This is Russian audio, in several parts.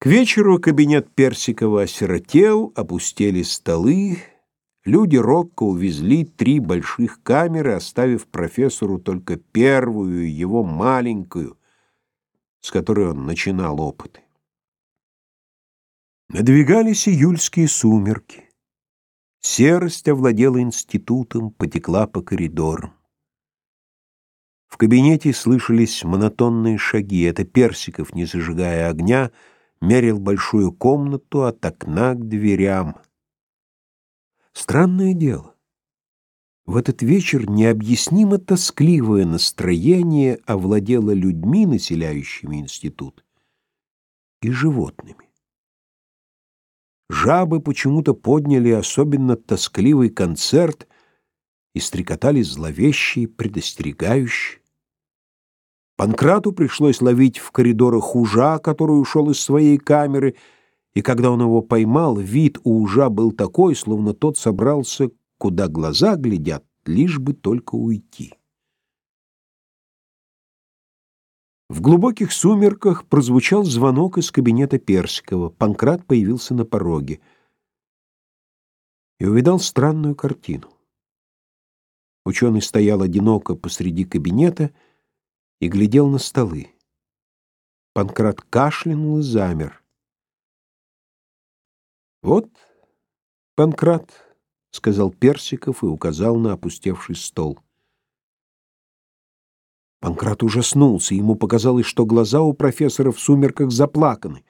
К вечеру кабинет Персикова осиротел, опустели столы, люди робко увезли три больших камеры, оставив профессору только первую, его маленькую, с которой он начинал опыты. Надвигались июльские сумерки. Серость овладела институтом, потекла по коридорам. В кабинете слышались монотонные шаги. Это Персиков, не зажигая огня, мерил большую комнату от окна к дверям. Странное дело. В этот вечер необъяснимо тоскливое настроение овладело людьми, населяющими институт, и животными. Жабы почему-то подняли особенно тоскливый концерт и стрекотали зловещие, предостерегающие. Панкрату пришлось ловить в коридорах ужа, который ушел из своей камеры, и когда он его поймал, вид у ужа был такой, словно тот собрался, куда глаза глядят, лишь бы только уйти. В глубоких сумерках прозвучал звонок из кабинета Персикова. Панкрат появился на пороге и увидал странную картину. Ученый стоял одиноко посреди кабинета и глядел на столы. Панкрат кашлянул и замер. «Вот, Панкрат», — сказал Персиков и указал на опустевший стол. Панкрат ужаснулся, ему показалось, что глаза у профессора в сумерках заплаканы.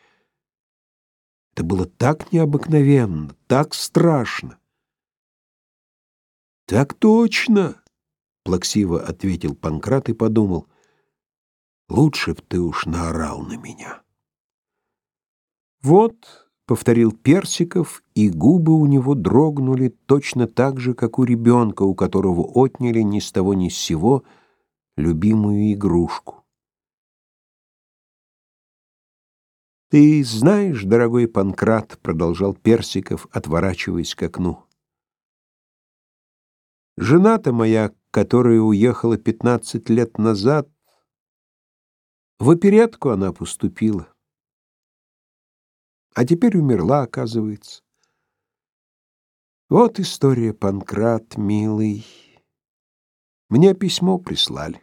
Это было так необыкновенно, так страшно. «Так точно!» — плаксиво ответил Панкрат и подумал — Лучше б ты уж наорал на меня. Вот, — повторил Персиков, и губы у него дрогнули точно так же, как у ребенка, у которого отняли ни с того ни с сего любимую игрушку. «Ты знаешь, дорогой Панкрат, — продолжал Персиков, отворачиваясь к окну, — жена-то моя, которая уехала пятнадцать лет назад, в оперетку она поступила. А теперь умерла, оказывается. Вот история, Панкрат, милый. Мне письмо прислали.